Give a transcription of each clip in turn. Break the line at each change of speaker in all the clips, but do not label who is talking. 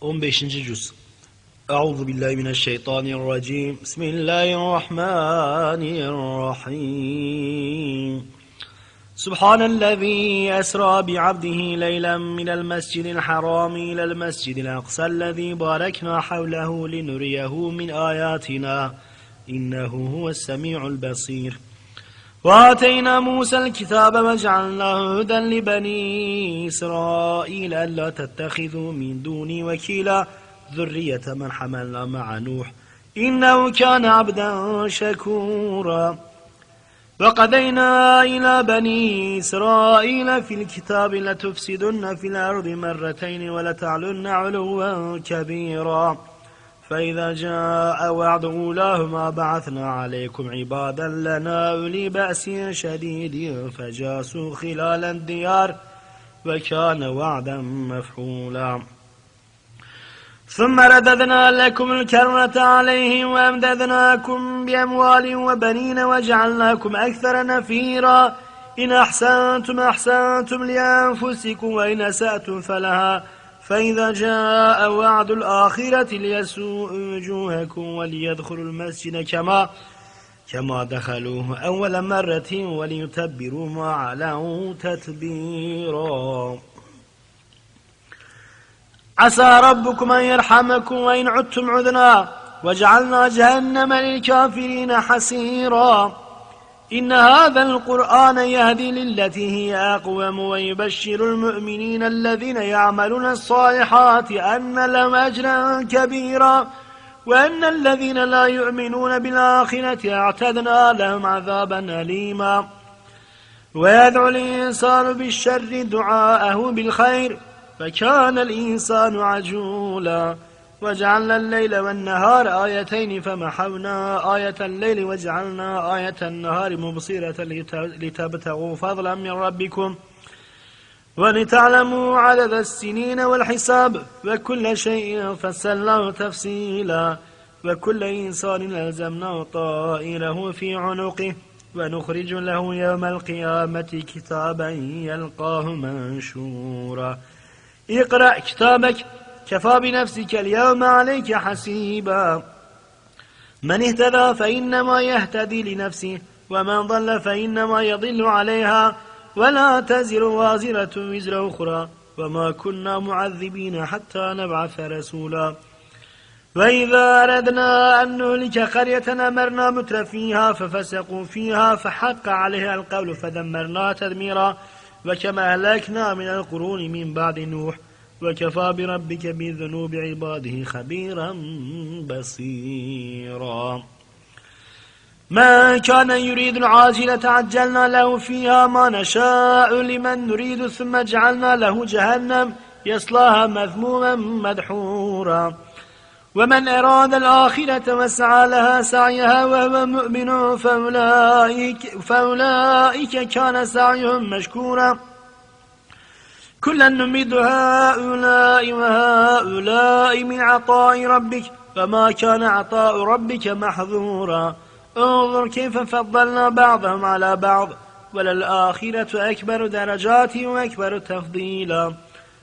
15. cüz Euzu billahi mineşşeytanirracim. Bismillahirrahmanirrahim. سبحان الذي أسرى بعبده ليلا من المسجد الحرام إلى المسجد الأقصى الذي باركنا حوله لنريه من آياتنا إنه هو السميع البصير وآتينا موسى الكتاب وجعلناه هدى لبني إسرائيل ألا تتخذوا من دوني وكيلا ذرية من حملنا مع نوح إنه كان عبدا شكورا وقدينا إلى بني إسرائيل في الكتاب لتفسدن في الأرض مرتين ولتعلن علوا كبيرا فإذا جاء وعد أولاهما بعثنا عليكم عبادا لنا أولي بأس شديد فجاسوا خلال الديار وكان وعدا مفعولا ثم رددنا لكم الكرة عليهم وأمددناكم بأموال وبنين وجعلناكم أكثر نفيرا إن أحسنتم أحسنتم لأنفسكم وإن أسأتم فلها فإذا جاء وعد الآخرة ليسوء وجوهكم وليدخلوا المسجد كما كما دخلوه أول مرة وليتبروا ما علوا تتبيرا عسى ربكم أن يرحمكم وإن عدتم عذنا وجعلنا جهنم للكافرين حسيرا إن هذا القرآن يهدي للتي هي أقوم ويبشر المؤمنين الذين يعملون الصالحات أن لهم أجرا كبيرا وأن الذين لا يؤمنون بالآخرة اعتدنا لهم عذابا أليما ويدعو الإنسان بالشر دعاءه بالخير فكان الإنسان عجولا وجعلنا الليل والنهار آيتين فمحونا آية الليل وجعلنا آية النهار مبصرة لتبتغوا فضلا من ربكم ولتعلموا عدد السنين والحساب وكل شيء فسلناه تفصيلا وكل إنسان ألزمناه طائره في عنقه ونخرج له يوم القيامة كتابا يلقاه منشورا اقرأ كتابك كفى بنفسك اليوم عليك حسيبا من اهتدى فإنما يهتدي لنفسه ومن ضل فإنما يضل عليها ولا تزر وازرة وزر أخرى وما كنا معذبين حتى نبعث رسولا وإذا أردنا أن نهلك قرية أمرنا متر فيها ففسقوا فيها فحق عليها القول فدمرنا تدميرا وكما أهلكنا من القرون من بعد نوح وكفى بربك بذنوب عباده خبيرا بصيرا ما كان يريد العاجلة عجلنا له فيها ما نشاء لمن نريد ثم جعلنا له جهنم يصلاها مذموما مدحورا ومن أراد الآخرة وسعى لها سعيها وهو مؤمن فأولئك, فأولئك كان سعيهم مشكورا كلا نمد هؤلاء وهؤلاء من عطاء ربك فما كان عطاء ربك محظورا انظر كيف فضلنا بعضهم على بعض وللآخرة أكبر درجات وأكبر تفضيلا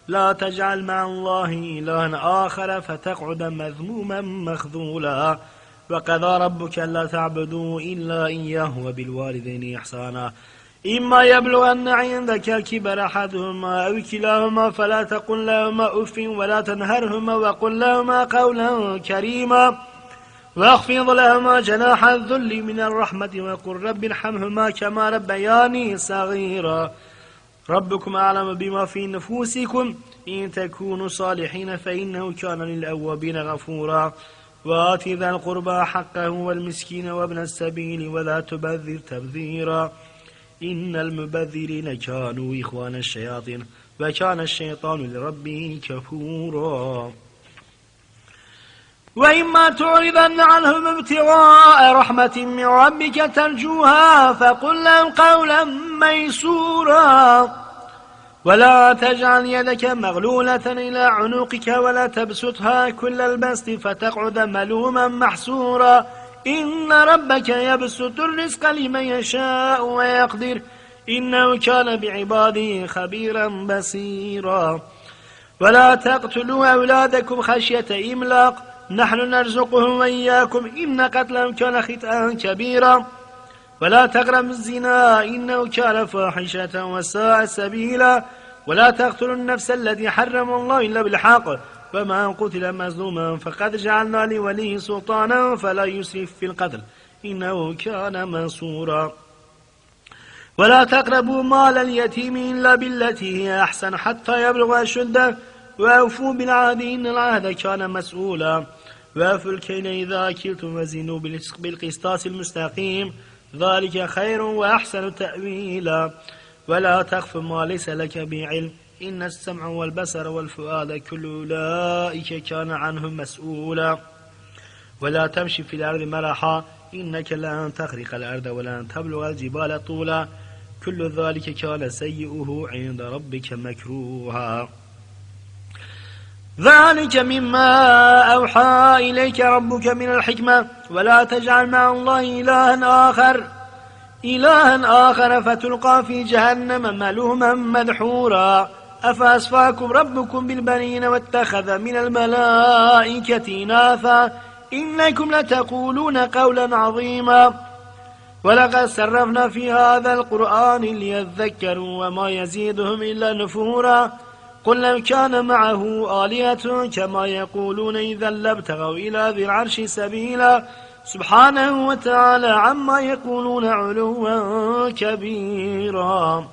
لا تجعل مع الله إلها آخر فتقعد مذموما مخذولا وقضى ربك لا تعبدوا إلا إياه وبالوالدين إحسانا إما أن عندك الكبر أحدهما أو كلاهما فلا تقل لهما أف ولا تنهرهما وقل لهما قولا كريما واخفض لهما جناح الذل من الرحمة وقل رب ارحمهما كما ربياني صغيرا ربكم أعلم بما في نفوسكم إن تكونوا صالحين فإنه كان للأوابين غفورا وآت ذا القربى حقه والمسكين وابن السبيل ولا تبذر تبذيرا إن المبذرين كانوا إخوان الشياطين وكان الشيطان لربه كفورا وإما تعرضن عنهم ابتغاء رحمة من ربك ترجوها فقل لهم قولا ميسورا ولا تجعل يدك مغلولة إلى عنقك ولا تبسطها كل البسط فتقعد ملوما محسورا إن ربك يبسط الرزق لمن يشاء ويقدر إنه كان بعباده خبيرا بصيرا ولا تقتلوا أولادكم خشية إملاق نحن نرزقهم وإياكم إن قتلهم كان خطأا كبيرا ولا تقربوا الزنا إنه كان فاحشة وساء سبيلا ولا تقتلوا النفس التي حرم الله إلا بالحق فما قتل مظلوما فقد جعلنا لوليه سلطانا فلا يسرف في القتل إنه كان منصورا ولا تقربوا مال اليتيم إلا بالتي هي أحسن حتى يبلغ أشده وأوفوا بالعهد إن العهد كان مسؤولا وأوفوا الكيل إذا أكلتم وزنوا بالقسطاس المستقيم ذلك خير وأحسن تأويلا ولا تخف ما ليس لك بعلم إن السمع والبصر والفؤاد كل أولئك كان عنهم مسؤولا ولا تمشي في الأرض مرحا إنك لن تخرق الأرض ولن تبلغ الجبال طولا كل ذلك كان سيئه عند ربك مكروها ذلك مما أوحى إليك ربك من الحكمة ولا تجعل مع الله إلها آخر إلها آخر فتلقى في جهنم ملوما مدحورا أفأصفاكم ربكم بالبنين واتخذ من الملائكة نافا إنكم لتقولون قولا عظيما ولقد سرفنا في هذا القرآن ليذكروا وما يزيدهم إلا نفورا قل لو كان معه آلية كما يقولون إذا لابتغوا إلى ذي العرش سبيلا سبحانه وتعالى عما يقولون علوا كبيرا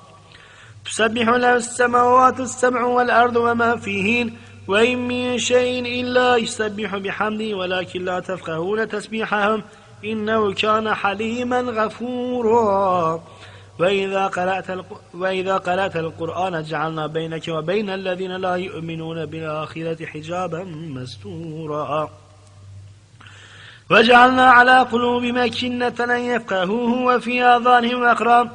تسبح له السماوات السبع والأرض وما فيهن وإن من شيء إلا يسبح بحمده ولكن لا تفقهون تسبيحهم إنه كان حليما غفورا وإذا قرأت, وإذا قرأت القرآن جعلنا بينك وبين الذين لا يؤمنون بالآخرة حجابا مستورا وجعلنا على قلوب مكنة أن يفقهوه وفي آذانهم أقرام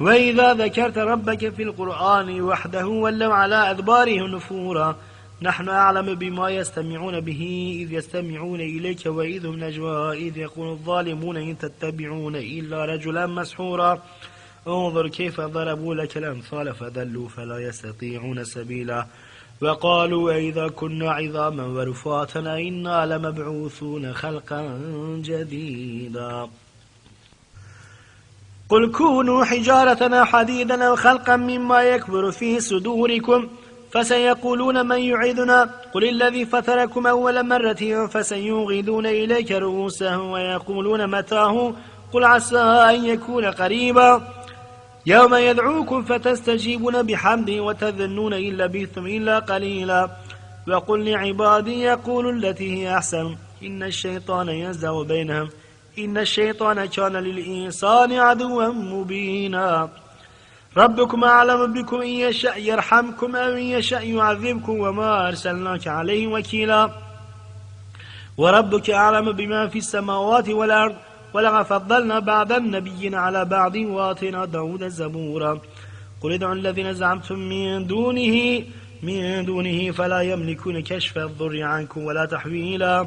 وإذا ذكرت ربك في القرآن وحده ولوا على أدباره نفورا نحن أعلم بما يستمعون به إذ يستمعون إليك وإذ هم نجوى إذ يقول الظالمون إن تتبعون إلا رجلا مسحورا انظر كيف ضربوا لك الأمثال فذلوا فلا يستطيعون سبيلا وقالوا إذا كنا عظاما ورفاتنا إنا لمبعوثون خلقا جديدا قل كونوا حجارة حديدا أو خلقا مما يكبر في صدوركم فسيقولون من يعيدنا قل الذي فتركم أول مرة فسيوغدون إليك رؤوسهم ويقولون متاه قل عسى أن يكون قريبا يوم يدعوكم فتستجيبون بحمده وتذنون إن لبثتم إلا قليلا وقل لعبادي يقول التي هي أحسن إن الشيطان يزدع بينهم إن الشيطان كان للإنسان عدوا مبينا ربكم أعلم بكم إن يشاء يرحمكم أو إن يشاء يعذبكم وما أرسلناك عليه وكيلا وربك أعلم بما في السماوات والأرض ولقد فضلنا بعض النبيين على بعض وآتينا داود زبورا قل ادعوا الذين زعمتم من دونه من دونه فلا يملكون كشف الضر عنكم ولا تحويلا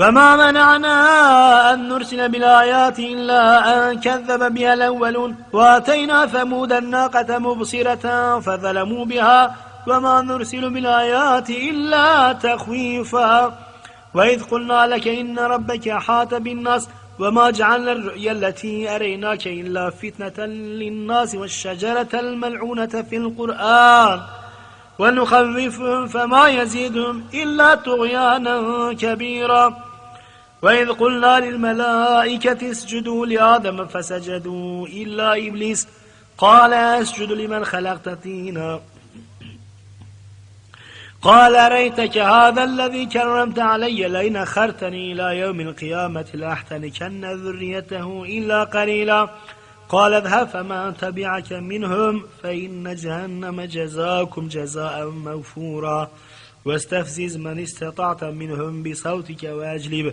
وما منعنا أن نرسل بالآيات إلا أن كذب بها الأولون وآتينا ثمود الناقة مبصرة فظلموا بها وما نرسل بالآيات إلا تخويفا وإذ قلنا لك إن ربك حات بالناس وما جعلنا الرؤيا التي أريناك إلا فتنة للناس والشجرة الملعونة في القرآن ونخففهم فما يزيدهم إلا طغيانا كبيرا وإذ قلنا للملائكة اسجدوا لآدم فسجدوا إلا إبليس قال اسجد لمن خلقت تينا قال ريتك هذا الذي كرمت علي لئن أخرتني إلى يوم القيامة لأحتنكن ذريته إلا قليلا قال اذهب فمن تبعك منهم فإن جهنم جزاكم جزاء موفورا واستفزز من استطعت منهم بصوتك وأجلبه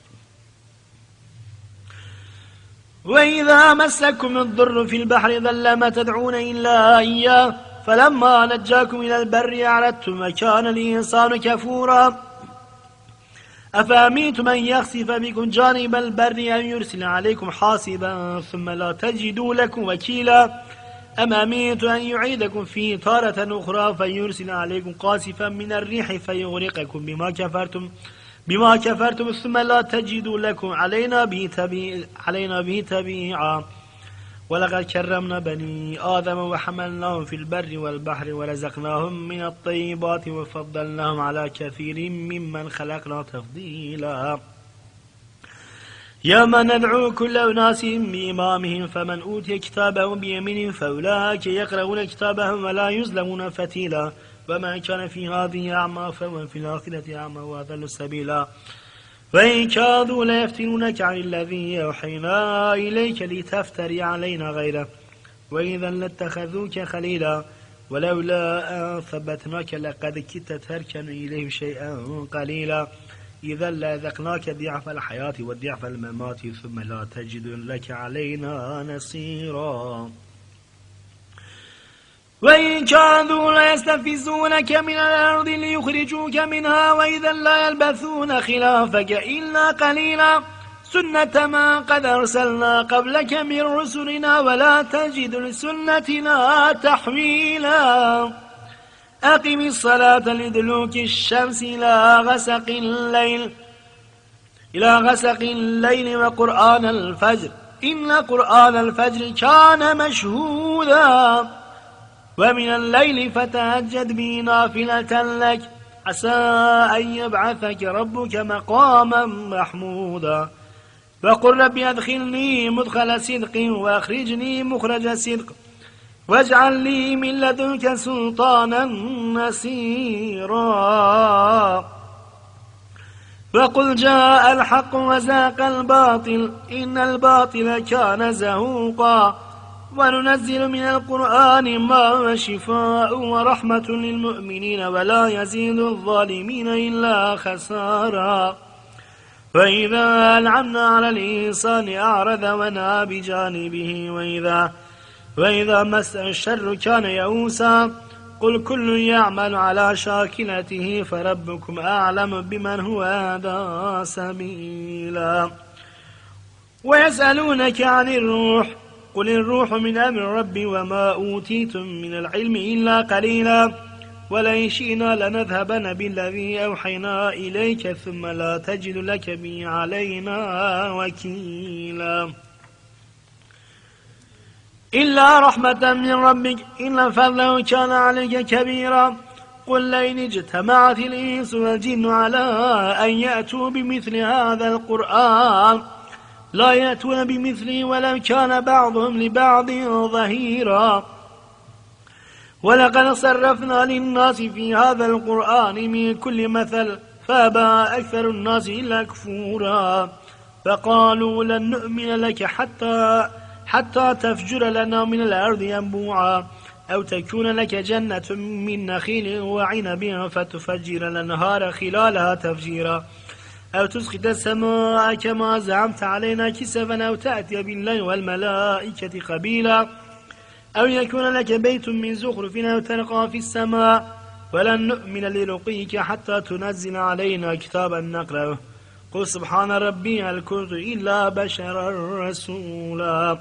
وإذا مسكم الضر في البحر ظل ما تدعون إلا إياه فلما نجاكم إلى البر أعرضتم وكان الإنسان كفورا أفأميتم أن يخسف بكم جانب البر أن يرسل عليكم حاصبا ثم لا تجدوا لكم وكيلا أم أميت أن يعيدكم فيه تارة أخرى فيرسل عليكم قاسفا من الريح فيغرقكم بما كفرتم بما كفرتم ثم لا تجدوا لكم علينا به تبيعا علينا به تبيعا ولقد كرمنا بني آدم وحملناهم في البر والبحر ورزقناهم من الطيبات وفضلناهم على كثير ممن خلقنا تفضيلا يوم ندعو كل أناس بإمامهم فمن أوتي كتابه بيمين فأولئك يقرؤون كتابهم ولا يظلمون فتيلا فمن كان في هذه أعمى فهو في الآخرة أعمى وأذل سبيلا وإن كادوا ليفتنونك عن الذي أوحينا إليك لتفتري علينا غيره وإذا لاتخذوك خليلا ولولا أن ثبتناك لقد كدت تركن إليهم شيئا قليلا إذا لأذقناك ضعف الحياة وضعف الممات ثم لا تجد لك علينا نصيرا وإن كانوا ليستفزونك من الأرض ليخرجوك منها وإذا لا يلبثون خلافك إلا قليلا سنة ما قد أرسلنا قبلك من رسلنا ولا تجد لسنتنا تحويلا أقم الصلاة لدلوك الشمس إلى غسق الليل إلى غسق الليل وقرآن الفجر إن قرآن الفجر كان مشهوداً ومن الليل فتهجد به نافلة لك عسى أن يبعثك ربك مقاما محمودا فقل رب أدخلني مدخل صدق وأخرجني مخرج صدق واجعل لي من لدنك سلطانا نصيرا فقل جاء الحق وزاق الباطل إن الباطل كان زهوقا وننزل من القرآن ما هو شفاء ورحمة للمؤمنين ولا يزيد الظالمين إلا خسارا فإذا أنعمنا على الإنسان أعرض ونا بجانبه وإذا, وإذا مس الشر كان يئوسا قل كل يعمل على شاكلته فربكم أعلم بمن هو أهدى سبيلا ويسألونك عن الروح قل الروح من أمر ربي وما أوتيتم من العلم إلا قليلا ولئن شئنا لنذهبن بالذي أوحينا إليك ثم لا تجد لك به علينا وكيلا إلا رحمة من ربك إن فضله كان عليك كبيرا قل لئن اجتمعت الإنس والجن على أن يأتوا بمثل هذا القرآن لا يأتون بمثله ولو كان بعضهم لبعض ظهيرا ولقد صرفنا للناس في هذا القرآن من كل مثل فأبى أكثر الناس إلا كفورا فقالوا لن نؤمن لك حتى حتى تفجر لنا من الأرض ينبوعا أو تكون لك جنة من نخيل وعنب فتفجر الأنهار خلالها تفجيرا أو تسقط السماء كما زعمت علينا كسفا أو تأتي بالله والملائكة قبيلا أو يكون لك بيت من زخرف أو ترقى في السماء ولن نؤمن لرقيك حتى تنزل علينا كتابا نقرأه قل سبحان ربي هل كنت إلا بشرا رسولا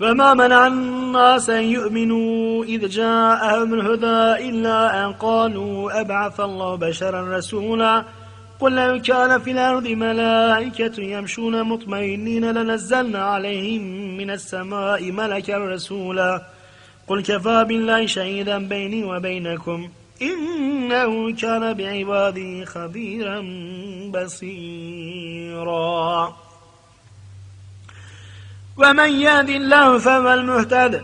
وما منع الناس أن يؤمنوا إذ جاءهم الهدى إلا أن قالوا أبعث الله بشرا رسولا قل لو كان في الأرض ملائكة يمشون مطمئنين لنزلنا عليهم من السماء ملكا رسولا قل كفى بالله شهيدا بيني وبينكم إنه كان بعباده خبيرا بصيرا ومن يهد الله فهو المهتد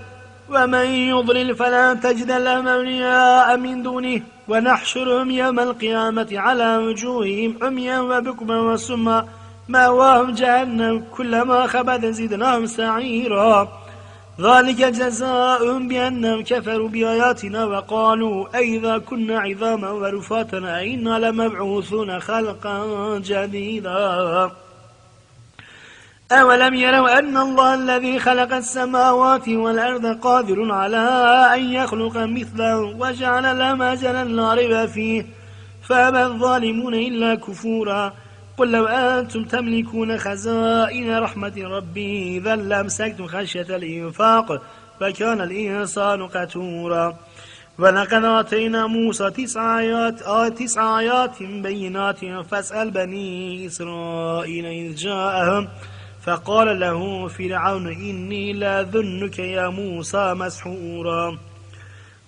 ومن يضلل فلا تجد له أولياء من دونه ونحشرهم يوم القيامة على وجوههم عميا وبكما وسما مأواهم جهنم كلما خبت زدناهم سعيرا ذلك جزاء بأنهم كفروا بآياتنا وقالوا أئذا كنا عظاما ورفاتنا إنا لمبعوثون خلقا جديدا أولم يروا أن الله الذي خلق السماوات والأرض قادر على أن يخلق مثله وجعل لهم أجلا لا ريب فيه فأبى الظالمون إلا كفورا قل لو أنتم تملكون خزائن رحمة ربي إذا لأمسكتم خشية الإنفاق فكان الإنسان قتورا ولقد آتينا موسى تسع آيات, آه تسع آيات بينات فاسأل بني إسرائيل إذ جاءهم فقال له فرعون إني لاذنك يا موسى مسحورا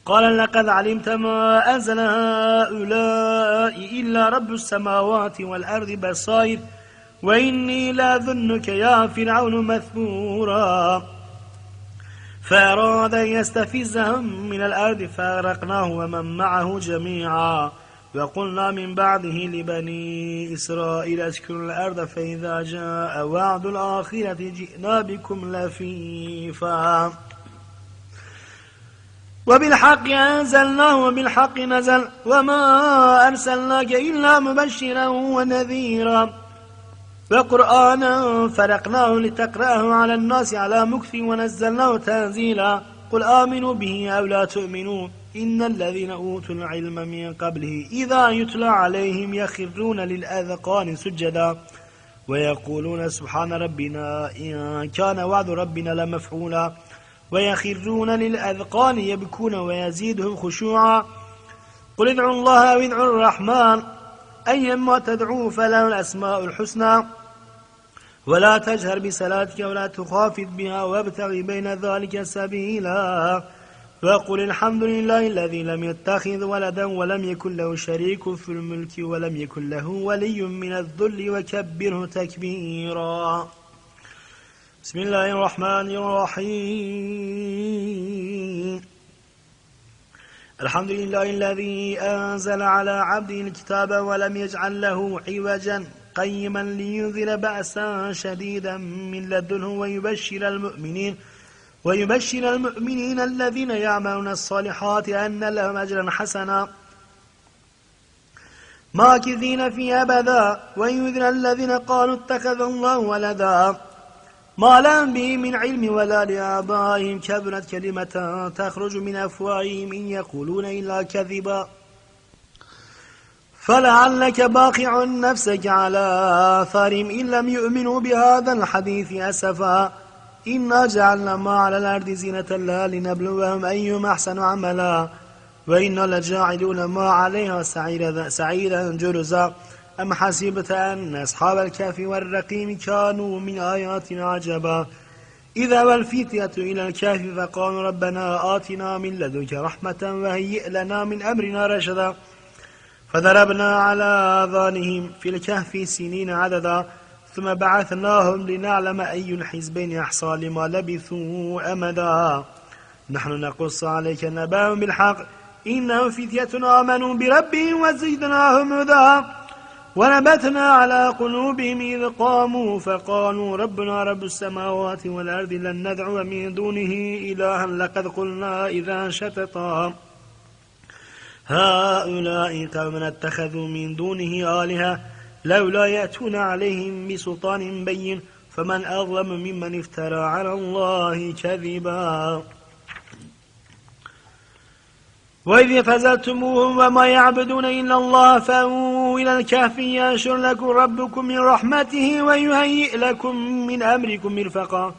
قال لقد علمت ما أنزل هؤلاء إلا رب السماوات والأرض بصائر وإني لاذنك يا فرعون مثبورا فأراد أن يستفزهم من الأرض فأرقناه ومن معه جميعا وقلنا من بعده لبني إسرائيل اسكنوا الأرض فإذا جاء وعد الآخرة جئنا بكم لفيفا وبالحق أنزلناه وبالحق نزل وما أرسلناك إلا مبشرا ونذيرا وقرآنا فرقناه لتقرأه على الناس على مكف ونزلناه تنزيلا قل آمنوا به أو لا تؤمنون إن الذين أوتوا العلم من قبله إذا يتلى عليهم يخرون للأذقان سجدا ويقولون سبحان ربنا إن كان وعد ربنا لمفعولا ويخرون للأذقان يبكون ويزيدهم خشوعا قل ادعوا الله أو ادعوا الرحمن أيما تدعوا فله الأسماء الحسنى ولا تجهر بصلاتك ولا تخافت بها وابتغ بين ذلك سبيلا وقل الحمد لله الذي لم يتخذ ولدا ولم يكن له شريك في الملك ولم يكن له ولي من الذل وكبره تكبيرا بسم الله الرحمن الرحيم الحمد لله الذي أنزل على عبده الكتاب ولم يجعل له عوجا قيما لينذر بأسا شديدا من لدنه ويبشر المؤمنين ويبشر المؤمنين الذين يعملون الصالحات أن لهم أجرا حسنا ماكثين في أبدا وينذر الذين قالوا اتخذ الله ولدا ما لهم به من علم ولا لآبائهم كبرت كلمة تخرج من أفواههم إن يقولون إلا كذبا فلعلك باقع نفسك على آثارهم إن لم يؤمنوا بهذا الحديث أسفا إنا جعلنا ما على الأرض زينة لها لنبلوهم أيهم أحسن عملا وإنا لجاعلون ما عليها سعيرا, سعيرا جرزا أم حسبت أن أصحاب الكهف والرقيم كانوا من آياتنا عجبا إذا والفتية إلى الكهف فقالوا ربنا آتنا من لدنك رحمة وهيئ لنا من أمرنا رشدا فضربنا على آذانهم في الكهف سنين عددا ثم بعثناهم لنعلم أي الحزبين أحصى لما لبثوا أمدا نحن نقص عليك نباهم بالحق إنهم فتية آمنوا بربهم وزدناهم هدى ونبتنا على قلوبهم إذ قاموا فقالوا ربنا رب السماوات والأرض لن ندعو من دونه إلها لقد قلنا إذا شتطا هؤلاء قومنا اتخذوا من دونه آلهة لولا يأتون عليهم بسلطان بين فمن أظلم ممن افترى على الله كذبا وإذ فزلتموهم وما يعبدون إلا الله فأووا إلى الكهف ينشر لكم ربكم من رحمته ويهيئ لكم من أمركم مرفقا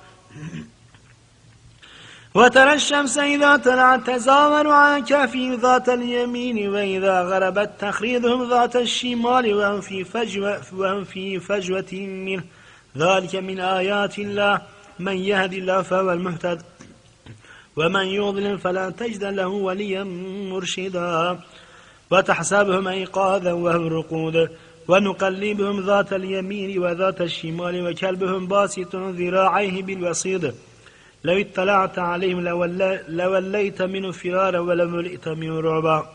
وترى الشمس إذا طلعت تزاور عن كافي ذات اليمين وإذا غربت تخريضهم ذات الشمال وهم في فجوة, وهم في فجوة منه ذلك من آيات الله من يهد الله فهو المهتد ومن يضلل فلا تجد له وليا مرشدا وتحسبهم أيقاظا وهم رقود ونقلبهم ذات اليمين وذات الشمال وكلبهم باسط ذراعيه بالوسيط لو اطلعت عليهم لوليت منه فرارا ولملئت منه رعبا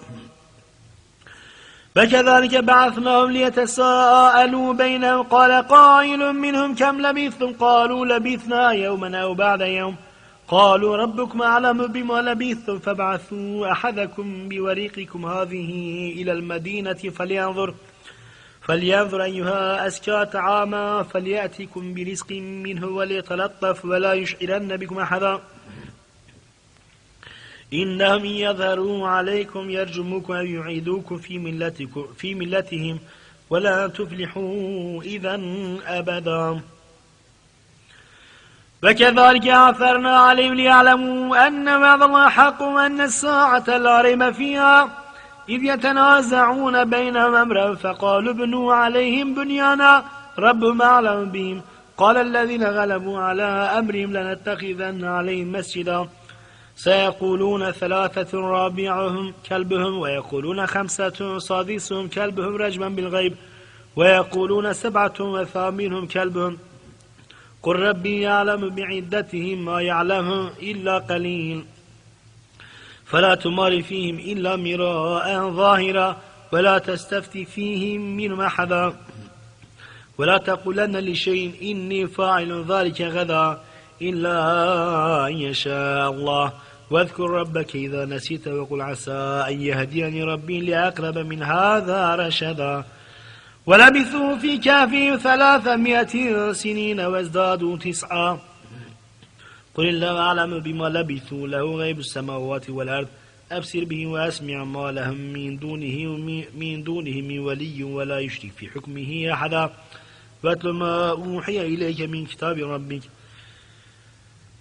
فكذلك بعثناهم ليتساءلوا بينهم قال قائل منهم كم لبثتم قالوا لبثنا يوما أو بعد يوم قالوا ربكم أعلم بما لبثتم فابعثوا أحدكم بوريقكم هذه إلى المدينة فلينظر فلينظر أيها أزكى طعاما فليأتكم برزق منه وليتلطف ولا يشعرن بكم أحدا إنهم يظهروا عليكم يرجموكم أو يعيدوكم في ملتكم في ملتهم ولا تفلحوا إذا أبدا وكذلك أثرنا عليهم ليعلموا أن وعد الله حق وأن الساعة لا ريب فيها إذ يتنازعون بينهم أمرا فقالوا ابنوا عليهم بنيانا ربهم أعلم بهم قال الذين غلبوا على أمرهم لنتخذن عليهم مسجدا سيقولون ثلاثة رابعهم كلبهم ويقولون خمسة سادسهم كلبهم رجما بالغيب ويقولون سبعة وثامنهم كلبهم قل ربي يعلم بعدتهم ما يعلمهم إلا قليل فلا تمار فيهم إلا مراء ظاهرا ولا تستفتي فيهم من أحدا ولا تقولن لشيء إني فاعل ذلك غدا إلا أن يشاء الله واذكر ربك إذا نسيت وقل عسى أن يهديني ربي لأقرب من هذا رشدا ولبثوا في كافهم ثلاثمائة سنين وازدادوا تسعا قل الله أعلم بما لبثوا له غيب السماوات والأرض أبصر به وأسمع ما لهم من دونه من دونه من ولي ولا يشرك في حكمه أحدا واتل ما أوحي إليك من كتاب ربك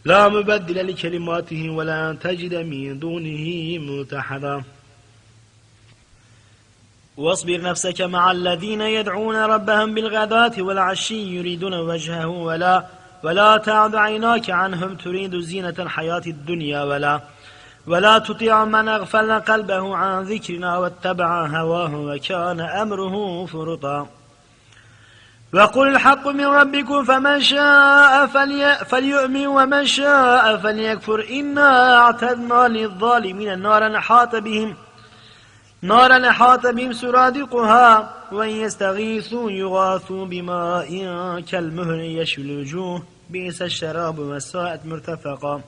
لا مبدل لكلماته ولا تجد من دونه متحدا واصبر نفسك مع الذين يدعون ربهم بالغداة والعشي يريدون وجهه ولا ولا تعد عيناك عنهم تريد زينة الحياة الدنيا ولا ولا تطيع من أغفلنا قلبه عن ذكرنا واتبع هواه وكان أمره فرطا وقل الحق من ربكم فمن شاء فليؤمن ومن شاء فليكفر إنا اعتدنا للظالمين النار نحاط بهم نارا حاط بهم سرادقها وإن يستغيثوا يغاثوا بماء كالمهر يشوي الوجوه بئس الشراب والساعد مرتفقا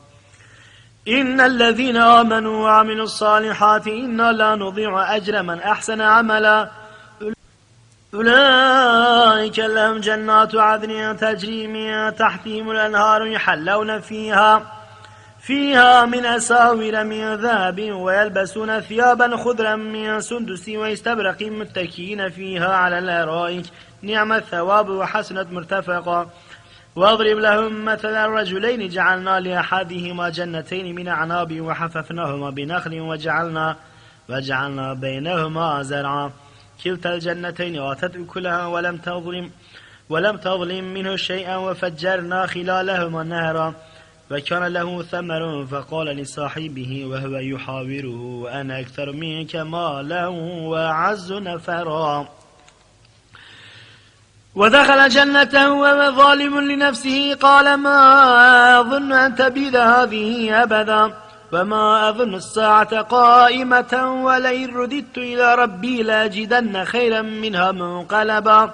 إن الذين آمنوا وعملوا الصالحات إنا لا نضيع أجر من أحسن عملا أولئك لهم جنات عدن تجري من تحتهم الأنهار يحلون فيها فيها من أساور من ذهب ويلبسون ثيابا خضرا من سندس ويستبرق متكئين فيها على الأرائك نعم الثواب وحسنت مرتفقا واضرب لهم مثل الرجلين جعلنا لأحدهما جنتين من أعناب وحففناهما بنخل وجعلنا وجعلنا بينهما زرعا كلتا الجنتين آتت أكلها ولم تظلم ولم تظلم منه شيئا وفجرنا خلالهما نهرا وكان له ثمر فقال لصاحبه وهو يحاوره وأنا أكثر منك مالا وأعز نفرا ودخل جنته وهو ظالم لنفسه قال ما أظن أن تبيد هذه أبدا وما أظن الساعة قائمة ولئن رددت إلى ربي لأجدن خيرا منها منقلبا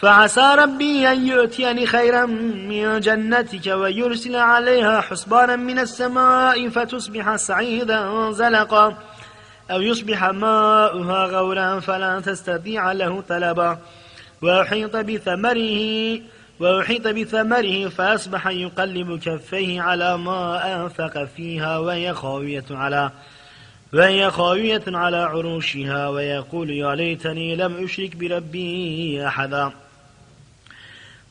فعسى ربي أن يؤتيني خيرا من جنتك ويرسل عليها حسبانا من السماء فتصبح سعيدا زلقا أو يصبح ماؤها غورا فلا تستطيع له طلبا وأحيط بثمره وأحيط بثمره فأصبح يقلب كفيه على ما أنفق فيها وهي خاوية على وهي خاوية على عروشها ويقول يا ليتني لم أشرك بربي أحدا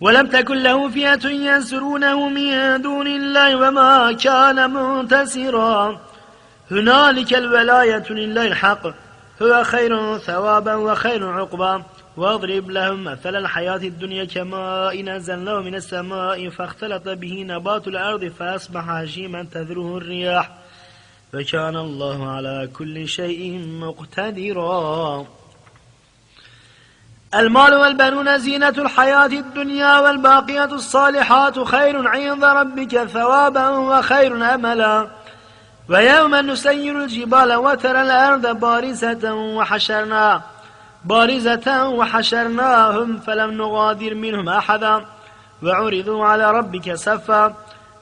ولم تكن له فئة ينسرونه من دون الله وما كان منتصرا هنالك الولاية لله الحق هو خير ثوابا وخير عقبا واضرب لهم مثل الحياة الدنيا كماء أنزلناه من السماء فاختلط به نبات الأرض فأصبح هشيما تذره الرياح وكان الله على كل شيء مقتدرا المال والبنون زينة الحياة الدنيا والباقية الصالحات خير عند ربك ثوابا وخير أملا ويوم نسير الجبال وترى الأرض بارزة وحشرنا بارزة وحشرناهم فلم نغادر منهم أحدا وعرضوا على ربك صفا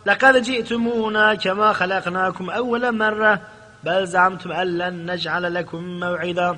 لقد جئتمونا كما خلقناكم أول مرة بل زعمتم أن لن نجعل لكم موعدا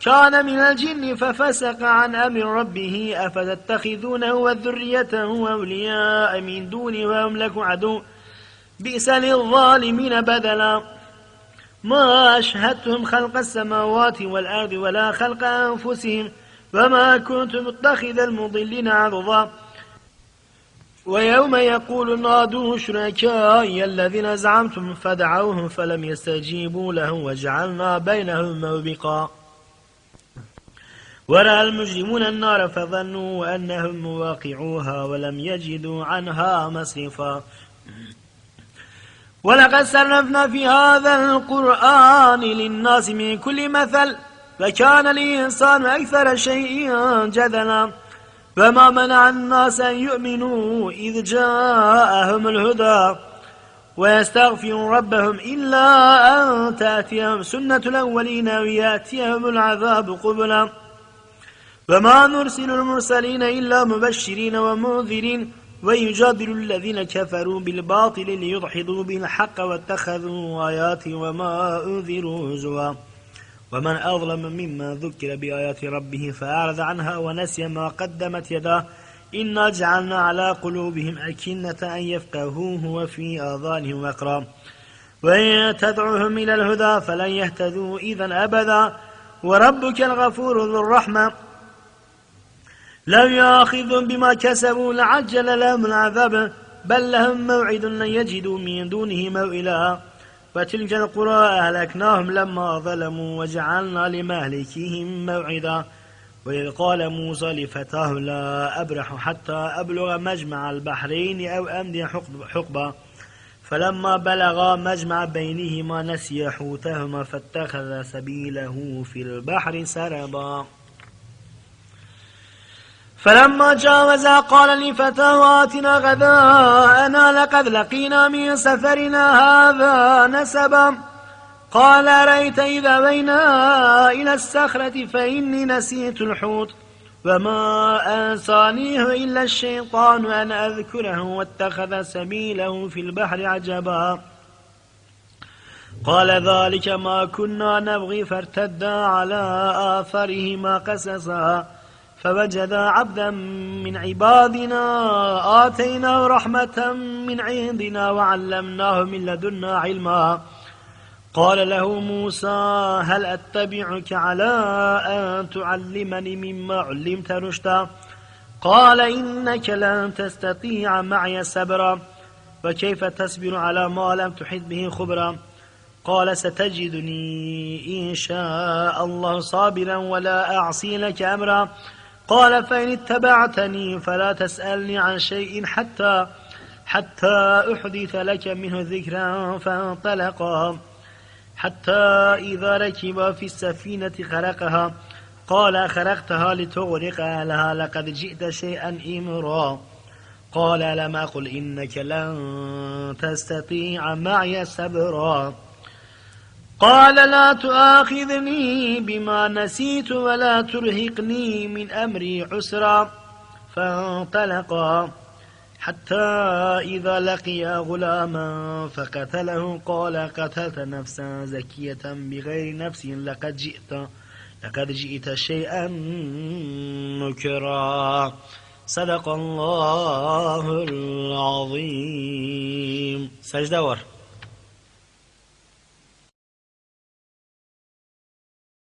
كان من الجن ففسق عن أمر ربه أفتتخذونه وذريته أولياء من دون وهم لك عدو بئس للظالمين بدلا ما أشهدتهم خلق السماوات والأرض ولا خلق أنفسهم وما كنت متخذ المضلين عرضا ويوم يقول نادوا شركائي الذين زعمتم فدعوهم فلم يستجيبوا له وجعلنا بينهم موبقا ورأى المجرمون النار فظنوا أنهم واقعوها ولم يجدوا عنها مصرفا ولقد صرفنا في هذا القرآن للناس من كل مثل فكان الإنسان أكثر شيء جدلا فما منع الناس أن يؤمنوا إذ جاءهم الهدى ويستغفروا ربهم إلا أن تأتيهم سنة الأولين ويأتيهم العذاب قبلا وما نرسل المرسلين إلا مبشرين ومنذرين ويجادل الذين كفروا بالباطل ليضحضوا بالحق واتخذوا آياتي وما أنذروا هزوا ومن أظلم مما ذكر بآيات ربه فأعرض عنها ونسي ما قدمت يداه إنا جعلنا على قلوبهم أكنة أن يفقهوه وفي آذانهم وقرا وإن تدعوهم إلى الهدى فلن يهتدوا إذا أبدا وربك الغفور ذو الرحمة لو ياخذهم بما كسبوا لعجل لهم العذاب بل لهم موعد لن يجدوا من دونه موئلا وتلك القرى أهلكناهم لما ظلموا وجعلنا لمهلكهم موعدا وإذ قال موسى لفتاه لا أبرح حتى أبلغ مجمع البحرين أو أمضي حقبة فلما بلغ مجمع بينهما نسي حوتهما فاتخذ سبيله في البحر سربا فلما جاوزا قال لفتواتنا آتنا غذاءنا لقد لقينا من سفرنا هذا نسبا قال ريت إذا بينا إلى الصخرة فإني نسيت الحوت وما أنسانيه إلا الشيطان أن أذكره واتخذ سبيله في البحر عجبا قال ذلك ما كنا نبغي فارتدا على آثارهما قصصا فوجدا عبدا من عبادنا آتينا رحمة من عندنا وعلمناه من لدنا علما قال له موسى هل أتبعك على أن تعلمني مما علمت رشدا قال إنك لن تستطيع معي سبرا وكيف تصبر على ما لم تحد به خبرا قال ستجدني إن شاء الله صابرا ولا أعصي لك أمرا قال فإن اتبعتني فلا تسألني عن شيء حتى حتى أحدث لك منه ذكرا فانطلقا حتى إذا ركب في السفينة خرقها قال خرقتها لتغرق أهلها لقد جئت شيئا إمرا قال لم أقل إنك لن تستطيع معي صبرا قال لا تؤاخذني بما نسيت ولا ترهقني من أمري عسرا فانطلقا حتى إذا لقيا غلاما فقتله قال قتلت نفسا زكية بغير نفس لقد جئت لقد جئت شيئا نكرا صدق الله العظيم سجدة ور